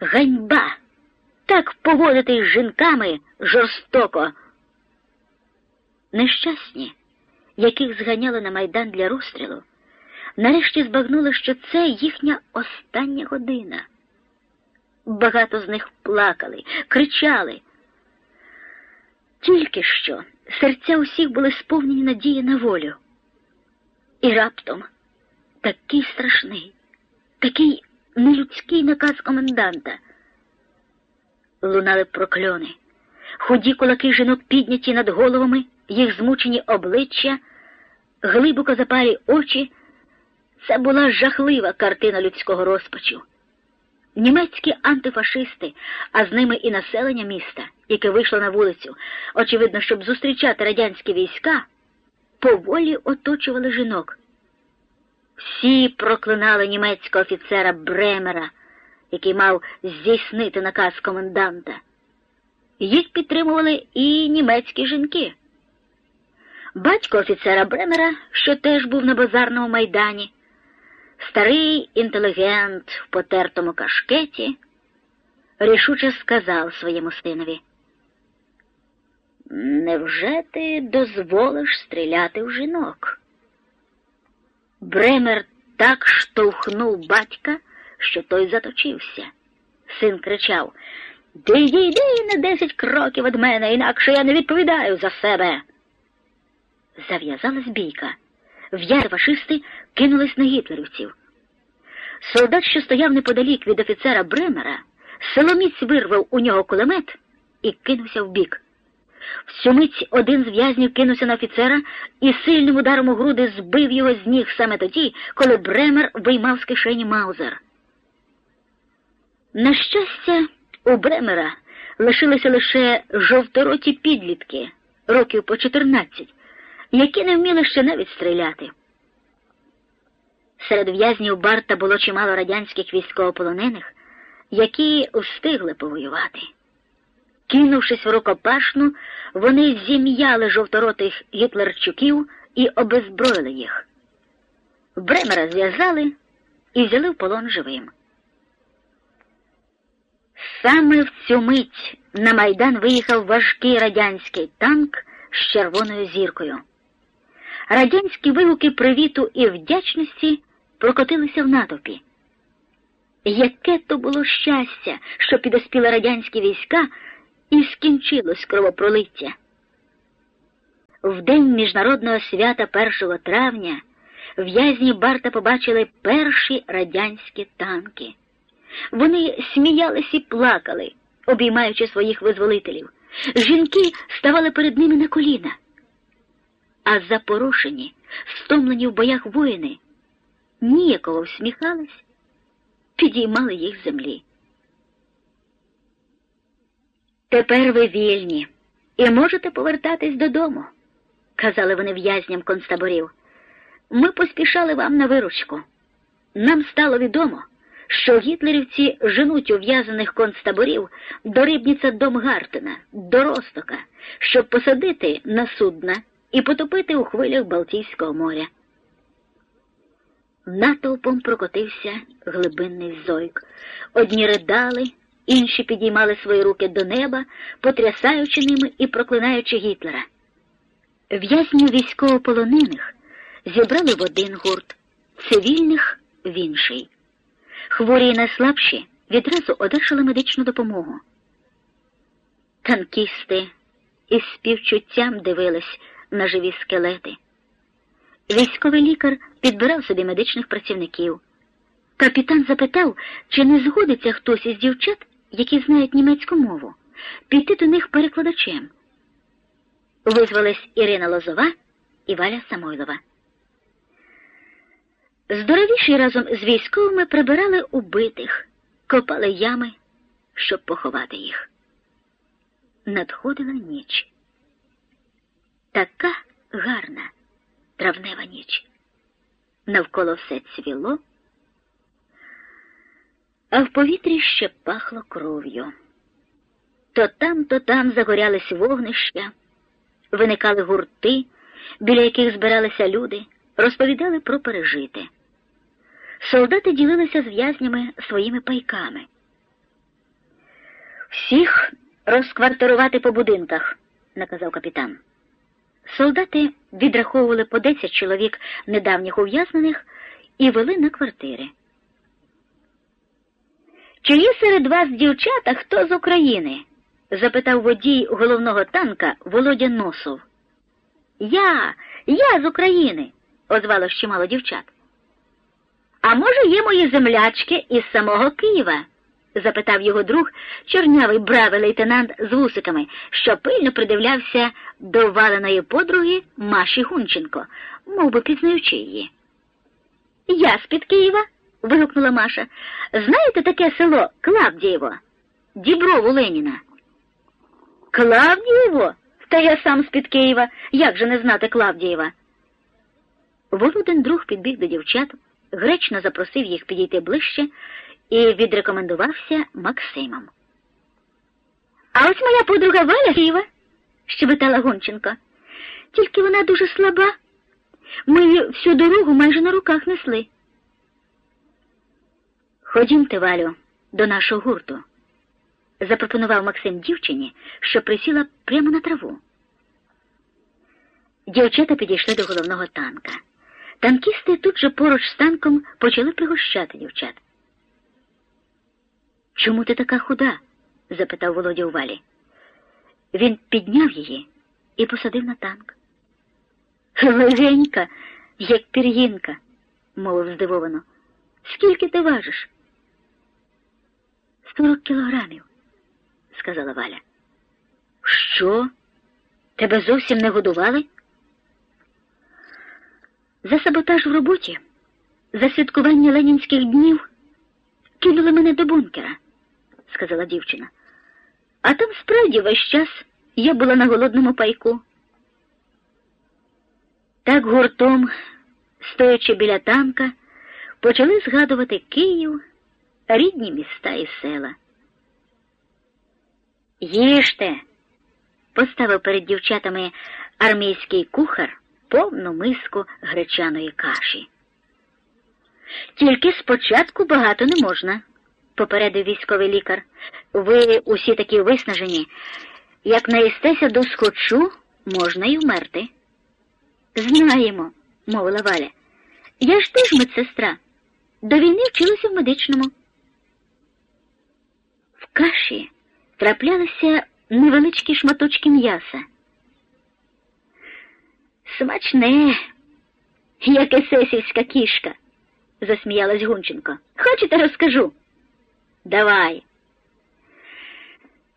Ганьба! Так поводити з жінками жорстоко. Нещасні, яких зганяли на майдан для розстрілу, нарешті збагнули, що це їхня остання година. Багато з них плакали, кричали. Тільки що серця усіх були сповнені надії на волю. І раптом такий страшний, такий нелюдський наказ коменданта. Лунали прокльони, худі кулаки жінок підняті над головами, їх змучені обличчя, глибоко запалі очі. Це була жахлива картина людського розпачу. Німецькі антифашисти, а з ними і населення міста, яке вийшло на вулицю, очевидно, щоб зустрічати радянські війська, поволі оточували жінок. Всі проклинали німецького офіцера Бремера, який мав здійснити наказ коменданта. Їх підтримували і німецькі жінки. Батько офіцера Бремера, що теж був на базарному майдані, старий інтелігент в потертому кашкеті, рішуче сказав своєму синові. Невже ти дозволиш стріляти в жінок? Бремер так штовхнув батька, що той заточився. Син кричав Відійди на десять кроків від мене, інакше я не відповідаю за себе. Зав'язалась бійка. В'яри фашисти кинулись на гітлерівців. Солдат, що стояв неподалік від офіцера Бремера, силоміць вирвав у нього кулемет і кинувся. В цю мить один з в'язнів кинувся на офіцера і сильним ударом у груди збив його з ніг саме тоді, коли Бремер виймав з кишені Маузер. На щастя, у Бремера лишилися лише жовтороті підлітки, років по 14, які не вміли ще навіть стріляти. Серед в'язнів Барта було чимало радянських військовополонених, які встигли повоювати. Кинувшись в рукопашну, вони зім'яли жовторотих гітлерчуків і обезброїли їх. Бремера зв'язали і взяли в полон живим. Саме в цю мить на майдан виїхав важкий радянський танк з червоною зіркою. Радянські вигуки привіту і вдячності прокотилися в натовпі. Яке то було щастя, що підоспіли радянські війська і скінчилось кровопролиття. В день міжнародного свята 1 травня в'язні Барта побачили перші радянські танки. Вони сміялись і плакали, обіймаючи своїх визволителів. Жінки ставали перед ними на коліна. А запорошені, стомлені в боях воїни, ніяково всміхались, підіймали їх землі. Тепер ви вільні і можете повертатись додому, казали вони в'язням концтаборів. Ми поспішали вам на виручку. Нам стало відомо, що гітлерівці женуть ув'язаних концтаборів до рибніця Домгартена, до Ростока, щоб посадити на судна і потопити у хвилях Балтійського моря. Натовпом прокотився глибинний зойк. Одні ридали, інші підіймали свої руки до неба, потрясаючи ними і проклинаючи Гітлера. В'язнів військовополонених зібрали в один гурт, цивільних в інший. Хворі і найслабші відразу одержали медичну допомогу. Танкісти із співчуттям дивились на живі скелети. Військовий лікар підбирав собі медичних працівників. Капітан запитав, чи не згодиться хтось із дівчат, які знають німецьку мову, піти до них перекладачем. Визвались Ірина Лозова і Валя Самойлова. Здоровіші разом з військовими прибирали убитих, копали ями, щоб поховати їх. Надходила ніч. Така гарна травнева ніч. Навколо все цвіло, а в повітрі ще пахло кров'ю. То там, то там загорялись вогнища, виникали гурти, біля яких збиралися люди, розповідали про пережити. Солдати ділилися з в'язнями своїми пайками. Всіх розквартирувати по будинках, наказав капітан. Солдати відраховували по 10 чоловік недавніх ув'язнених і вели на квартири. Чи є серед вас дівчата хто з України? запитав водій головного танка Володя Носов. Я, я з України, озвалось чимало дівчат. А може, є мої землячки із самого Києва? запитав його друг, чорнявий бравий лейтенант з вусиками, що пильно придивлявся до валеної подруги Маші Гунченко, мов би пізнаючи її. Я з-під Києва. Вигукнула Маша. Знаєте таке село Клавдієво? Діброву Леніна. Клавдієво? Та я сам з-під Києва. Як же не знати Клавдієва? Володин друг підбіг до дівчат, гречно запросив їх підійти ближче і відрекомендувався Максимом. А ось моя подруга Валя Києва, щебетала Гонченко. Тільки вона дуже слаба. Ми всю дорогу майже на руках несли. Ходімте, Валю, до нашого гурту, запропонував Максим дівчині, що присіла прямо на траву. Дівчата підійшли до головного танка. Танкісти тут же поруч з танком почали пригощати дівчат. Чому ти така худа? запитав Володя у валі. Він підняв її і посадив на танк. Легенька, як пір'їнка, мовив здивовано. Скільки ти важиш? Сорок кілограмів, сказала Валя. Що? Тебе зовсім не годували? За саботаж в роботі, за святкування ленінських днів кинули мене до бункера, сказала дівчина. А там справді весь час я була на голодному пайку. Так гуртом, стоячи біля танка, почали згадувати Київ, рідні міста і села. Їжте, поставив перед дівчатами армійський кухар повну миску гречаної каші. Тільки спочатку багато не можна, попередив військовий лікар. Ви усі такі виснажені. Як наїстеся до схочу, можна й вмерти. Знаємо, мовила Валя. Я ж теж медсестра. До війни вчилася в медичному. Каші траплялися невеличкі шматочки м'яса. Смачне, як есесівська кішка, засміялась Гунченко. Хочете, розкажу? Давай.